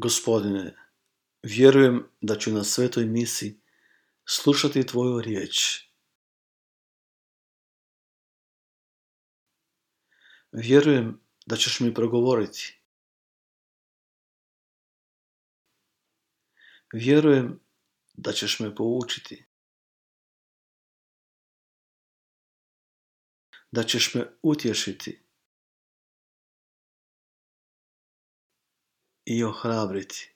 Gospodine, vjerujem da ću na svetoj misi slušati Tvoju riječ. Vjerujem da ćeš mi progovoriti. Vjerujem da ćeš me poučiti. Da ćeš me utješiti. I ohrabriti.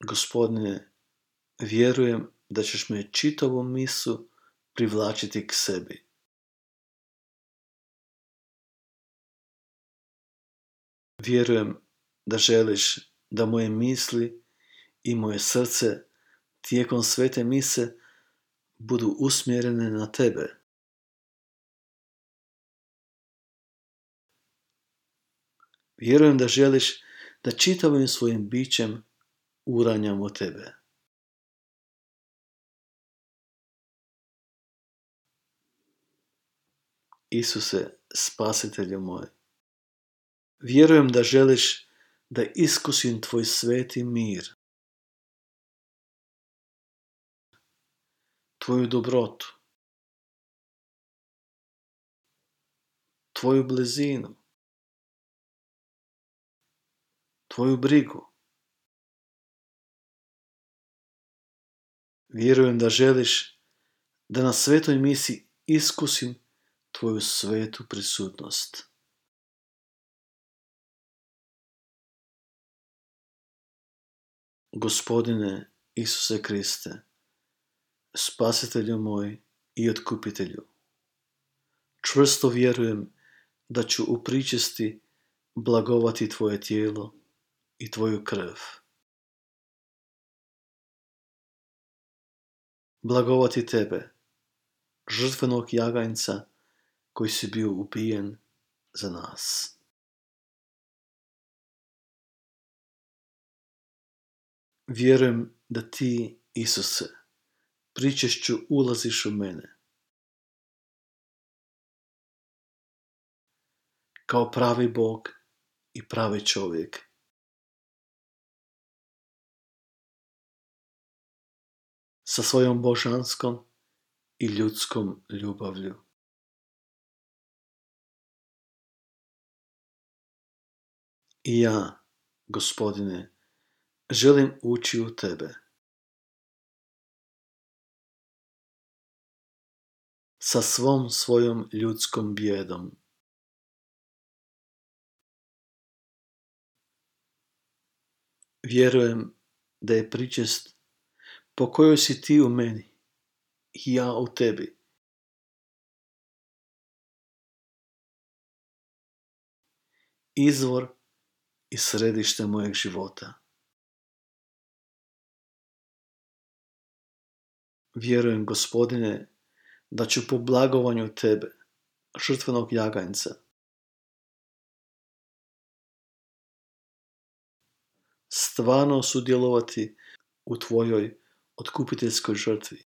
Gospodine, vjerujem da ćeš me čitavom misu privlačiti k sebi. Vjerujem da želiš da moje misli i moje srce tijekom svete mise budu usmjerene na tebe. Vjerujem da želiš da čitavim svojim bićem uranjam o tebe. Isuse, spasitelju moj, vjerujem da želiš da iskusim tvoj sveti mir, tvoju dobrotu, tvoju blizinu, tvoju brigu. Vjerujem da želiš da na svetoj misi iskusim tvoju svetu prisutnost. Gospodine Isuse Kriste, spasitelju moj i otkupitelju, čvrsto vjerujem da ću u pričesti blagovati tvoje tijelo i tvoju krv. Blagovati tebe, žrtvenog jaganjca koji si bio ubijen za nas. Vjerujem da ti, Isuse, pričešću ulaziš u mene. Kao pravi Bog i pravi čovjek. Sa svojom božanskom i ljudskom ljubavlju. I ja, gospodine, želim ući u tebe. Sa svom svojom ljudskom bjedom. Vjerujem da je pričest po kojoj si ti u meni i ja u tebi. Izvor i središte mojeg života. Vjerujem, gospodine, da ću po blagovanju tebe, žrtvenog jaganjca, stvarno sudjelovati u tvojoj otkupiteljskoj žrtvi.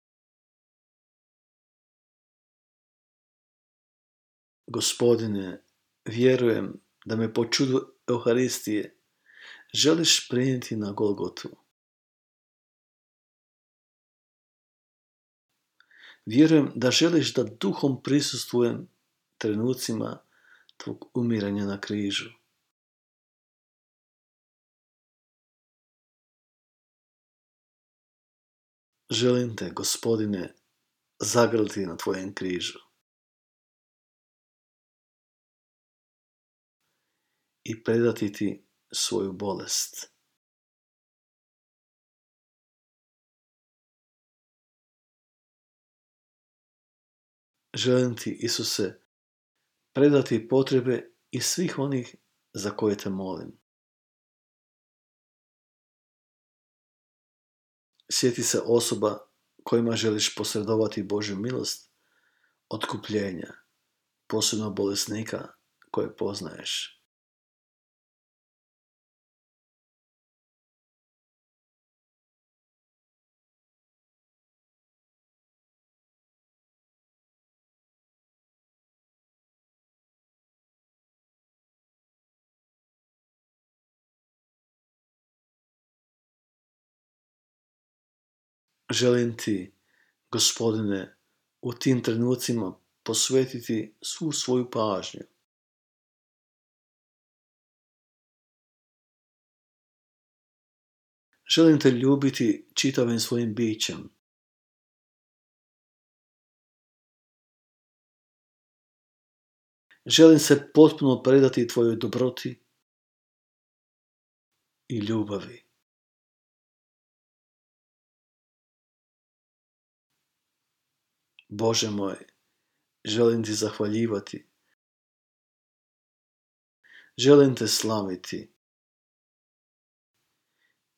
Gospodine, vjerujem da me po čudu Euharistije želiš prenijeti na Golgotu. Vjerujem da želiš da duhom prisustvujem trenucima tvog umiranja na križu. Želim te, gospodine, zagrliti na tvojem križu. I predati ti svoju bolest. Želim ti, Isuse, predati potrebe i svih onih za koje te molim. Sjeti se osoba kojima želiš posredovati Božju milost, otkupljenja, posebno bolesnika koje poznaješ. Želim ti, gospodine, u tim trenucima posvetiti svu svoju pažnju. Želim te ljubiti čitavim svojim bićem. Želim se potpuno predati tvojoj dobroti i ljubavi. Bože moj, želim ti zahvaljivati. Želim te slaviti.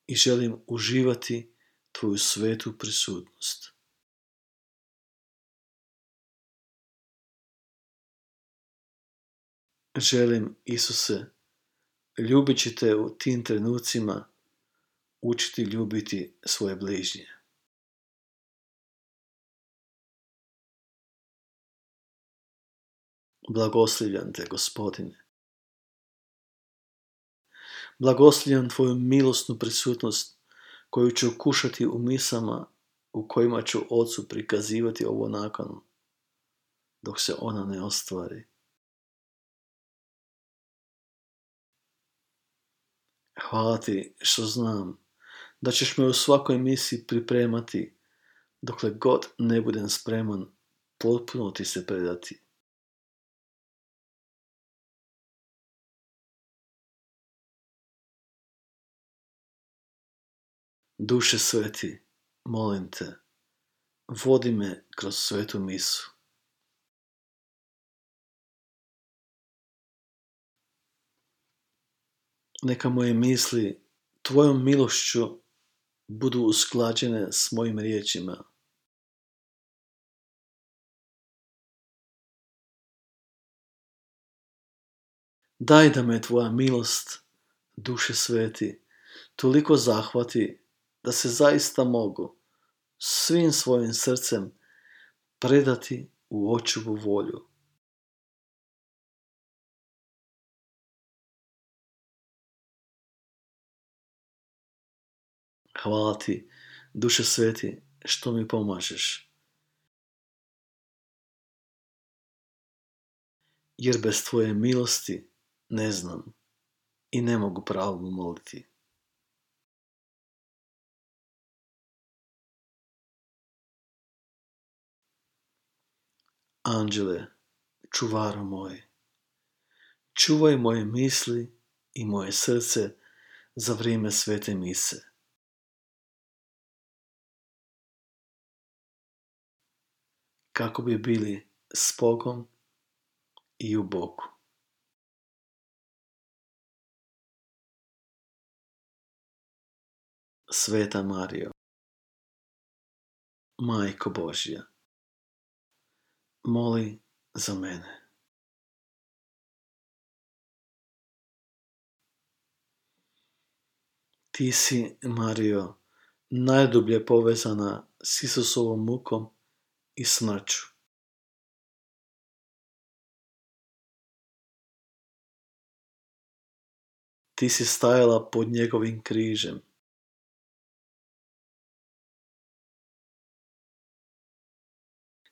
I želim uživati tvoju svetu prisutnost. Želim, Isuse, ljubići te u tim trenucima, učiti ljubiti svoje bližnje. Blagoslivljam te, gospodine. Blagoslivljam tvoju milosnu prisutnost koju ću kušati u misama u kojima ću ocu prikazivati ovo nakon, dok se ona ne ostvari. Hvala ti što znam da ćeš me u svakoj misiji pripremati dokle god ne budem spreman potpuno ti se predati. Duše sveti, molim te, vodi me kroz svetu misu. Neka moje misli tvojom milošću budu usklađene s mojim riječima. Daj da me tvoja milost, duše sveti, toliko zahvati da se zaista mogu svim svojim srcem predati u očuvu volju. Hvala ti, duše sveti, što mi pomažeš. Jer bez tvoje milosti ne znam i ne mogu pravo moliti. Anđele, čuvaro moj, čuvaj moje misli i moje srce za vrijeme svete mise. Kako bi bili s Bogom i u Bogu. Sveta Mario, Majko Božja, moli za mene. Ti si, Mario, najdublje povezana s Isusovom mukom i smrću. Ti si stajala pod njegovim križem.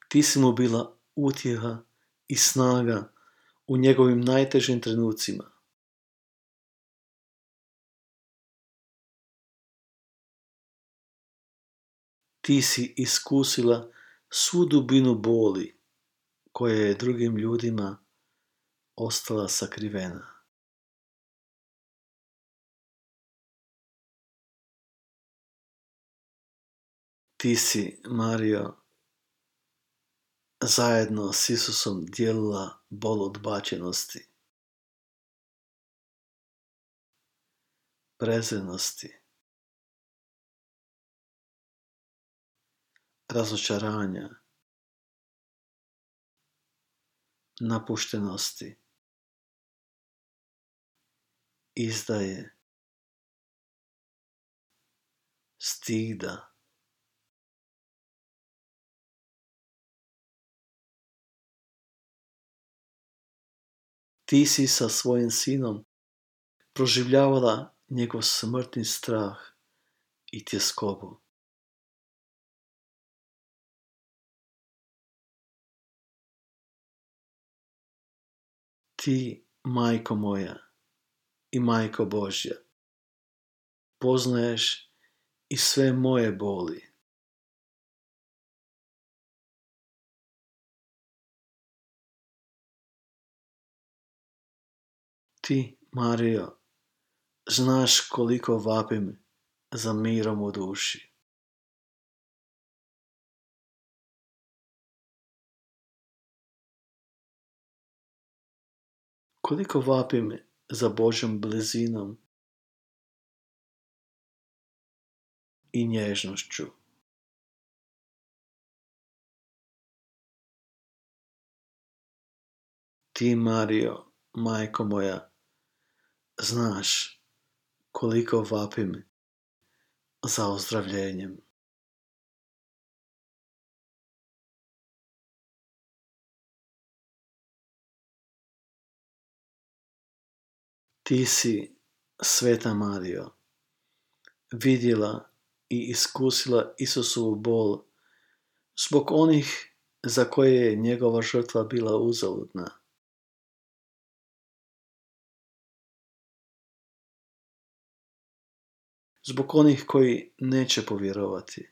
Ti si mu bila utjeha i snaga u njegovim najtežim trenucima. Ti si iskusila svu dubinu boli koja je drugim ljudima ostala sakrivena. Ti si, Mario, zajedno s Isusom dijelila bol odbačenosti, prezrenosti, razočaranja, napuštenosti, izdaje, stida, ti si sa svojim sinom proživljavala njegov smrtni strah i tjeskobu. Ti, majko moja i majko Božja, poznaješ i sve moje boli Ti, Mario, znaš koliko vapim za mirom u duši. Koliko vapim za Božom blizinom i nježnošću. Ti, Mario, majko moja, znaš koliko vapim za ozdravljenjem. Ti si, Sveta Mario, vidjela i iskusila Isusovu bol zbog onih za koje je njegova žrtva bila uzaludna. Zbog onih koji neće povjerovati.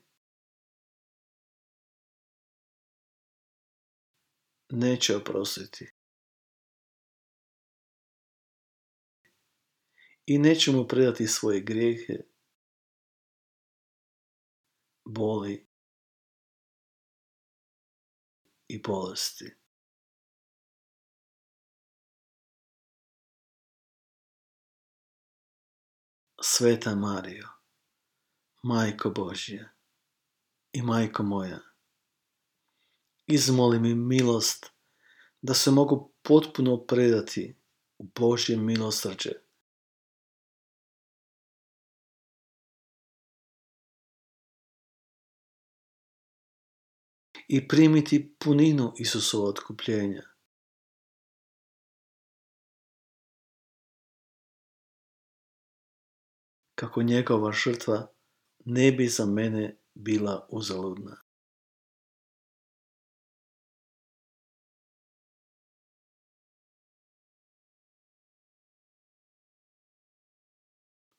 Neće oprostiti. I neće mu predati svoje grijehe, boli i bolesti. Sveta Marijo, Majko Božja i Majko moja, izmoli mi milost da se mogu potpuno predati u Božje milosrđe. I primiti puninu Isusova otkupljenja. Kako njegova žrtva ne bi za mene bila uzaludna.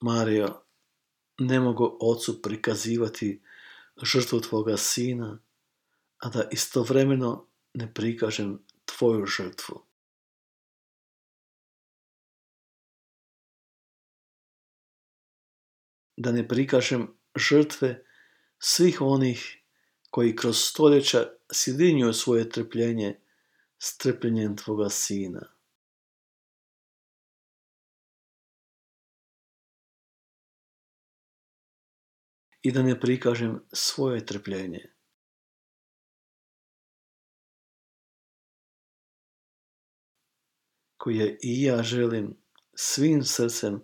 Mario, ne mogu ocu prikazivati žrtvu tvoga sina, a da istovremeno ne prikažem tvoju žrtvu. Da ne prikažem žrtve svih onih koji kroz stoljeća sjedinjuju svoje trpljenje s trpljenjem Tvoga Sina. I da ne prikažem svoje trpljenje. koje i ja želim svim srcem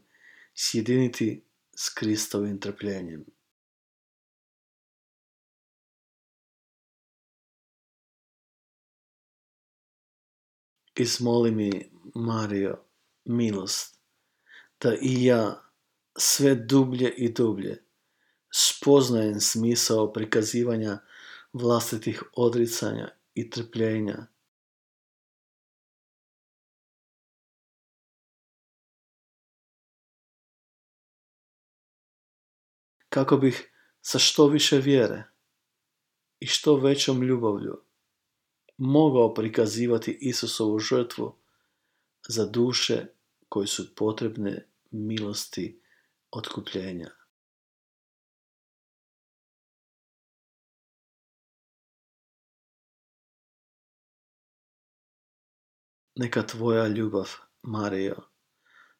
sjediniti s Kristovim trpljenjem. Izmoli mi, Mario, milost, da i ja sve dublje i dublje spoznajem smisao prikazivanja vlastitih odricanja i trpljenja kako bih sa što više vjere i što većom ljubavlju mogao prikazivati Isusovu žrtvu za duše koje su potrebne milosti otkupljenja. Neka tvoja ljubav, Mario,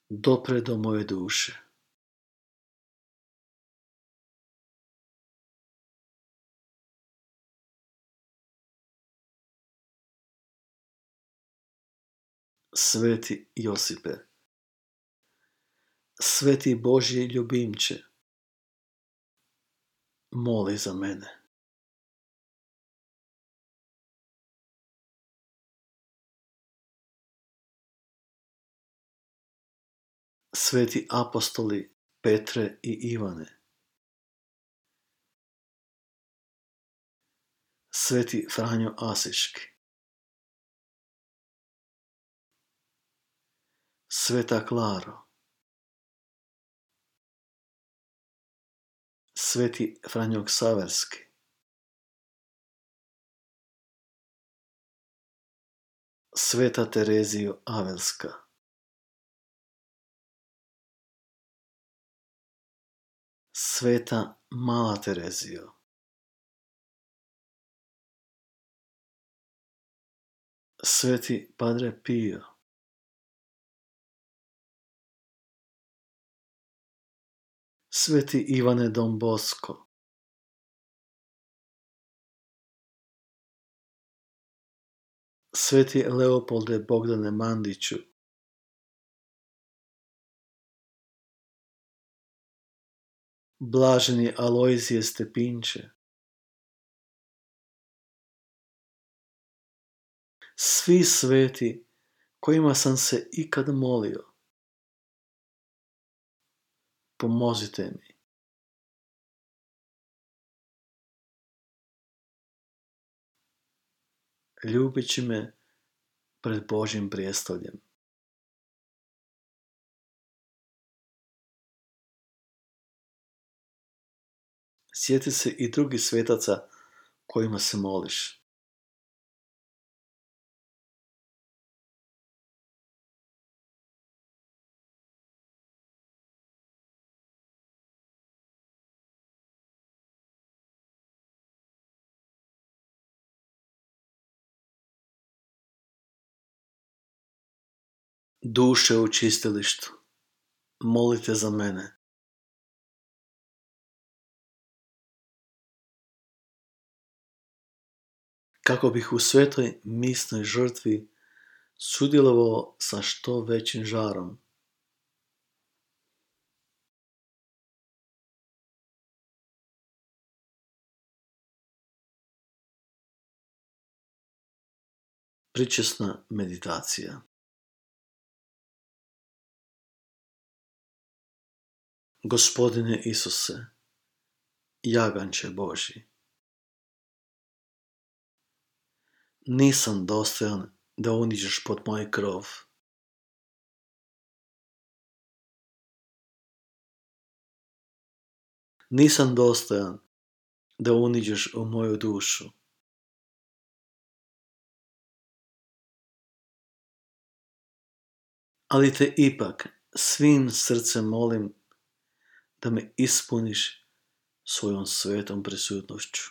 dopre do moje duše. Sveti Josipe, Sveti Božji ljubimče, moli za mene. Sveti apostoli Petre i Ivane, Sveti Franjo Asiški, Sveta Klaro, Sveti Franjo Ksaverski, Sveta Terezio Avelska, Sveta Mala Terezio, Sveti Padre Pio, Sveti Ivane Don Bosco, Sveti Leopolde Bogdane Mandiću, Blaženi Alojzije Stepinče, svi sveti kojima sam se ikad molio, pomozite mi. Ljubeći me pred Božim prijestoljem. Sjeti se i drugih svetaca kojima se moliš. Duše u čistilištu, molite za mene. Kako bih u svetoj misnoj žrtvi sudjelovao sa što većim žarom. Pričesna meditacija Gospodine Isuse, jaganče Boži, nisam dostojan da uniđeš pod moj krov. Nisam dostojan da uniđeš u moju dušu. Ali te ipak svim srcem molim da me ispuniš svojom svetom prisutnošću.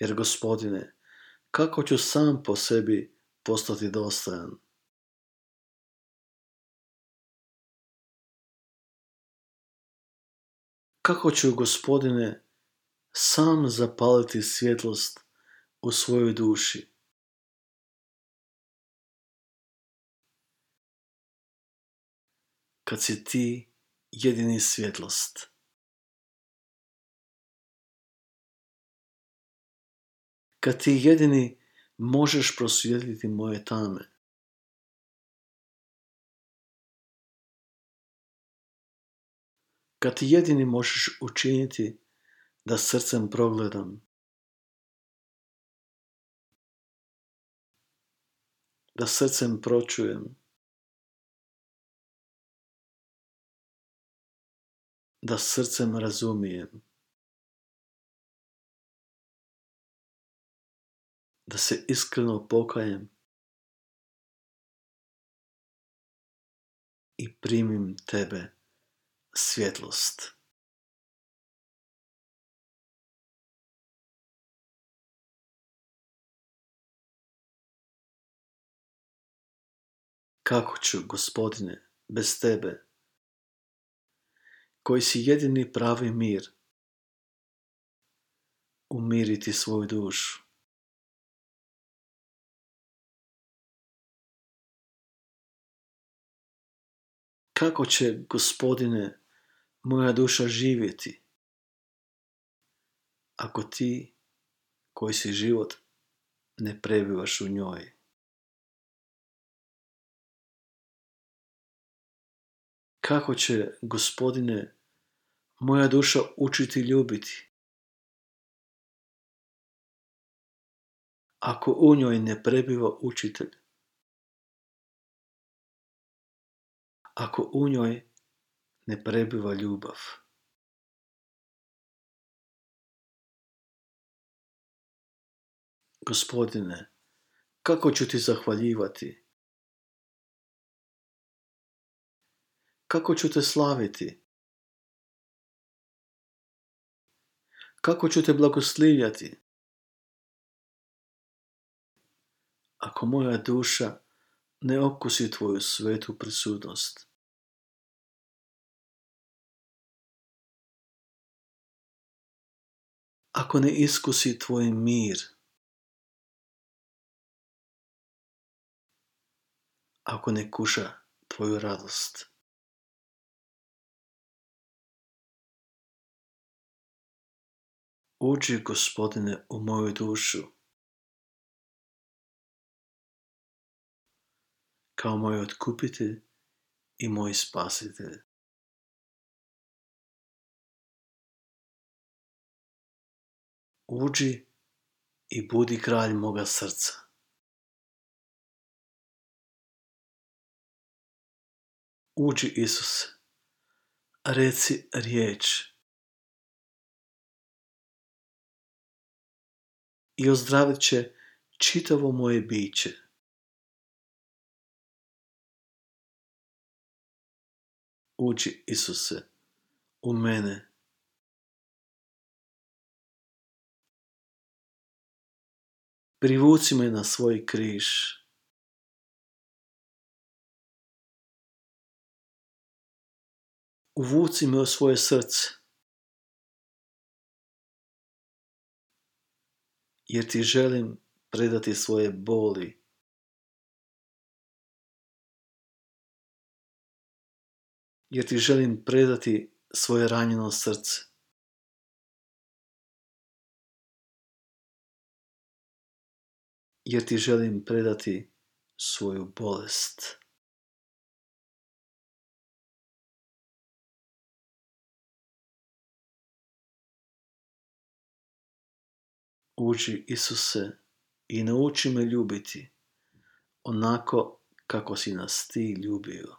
Jer, gospodine, kako ću sam po sebi postati dostojan? Kako ću, gospodine, sam zapaliti svjetlost u svojoj duši? Kad si ti jedini svjetlost. Kad ti jedini možeš prosvjetliti moje tame. Kad ti jedini možeš učiniti da srcem progledam. Da srcem pročujem. Da srcem razumijem. Da se iskreno pokajem i primim tebe svjetlost. Kako ću, gospodine, bez tebe koji si jedini pravi mir, umiriti svoju dušu. Kako će, gospodine, moja duša živjeti, ako ti, koji si život, ne prebivaš u njoj? Kako će, gospodine, moja duša učiti ljubiti? ako u njoj ne prebiva učitelj, ako u njoj ne prebiva ljubav. Gospodine, kako ću ti zahvaljivati? Kako ću te slaviti? Kako ću te blagoslivljati? Ako moja duša ne okusi tvoju svetu prisutnost. Ako ne iskusi tvoj mir, ako ne kuša tvoju radost. Uđi, gospodine, u moju dušu, kao moj otkupitelj i moj spasitelj. Uđi i budi kralj moga srca. Uđi, Isuse, reci riječ i ozdravit će čitavo moje biće. Uđi, Isuse, u mene. Privuci me na svoj križ. Uvuci me u svoje srce. Jer ti želim predati svoje boli. Jer ti želim predati svoje ranjeno srce. Jer ti želim predati svoju bolest. Uđi, Isuse, i nauči me ljubiti, onako kako si nas ti ljubio.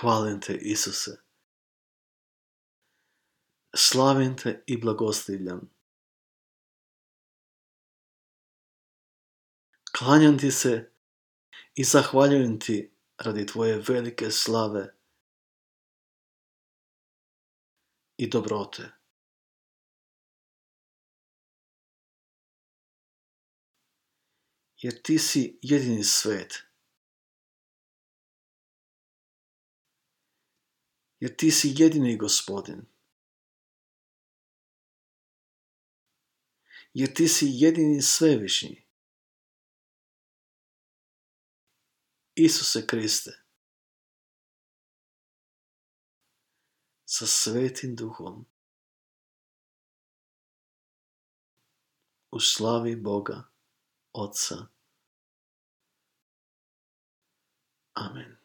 Hvalim te, Isuse. Slavim te i blagoslivljam. Klanjam ti se i zahvaljujem ti radi tvoje velike slave i dobrote. Jer ti si jedini svet. Jer ti si jedini gospodin. Jer ti si jedini svevišnji. Isuse Kriste. со Светим Духом. Услави Бога, Отца. Amen.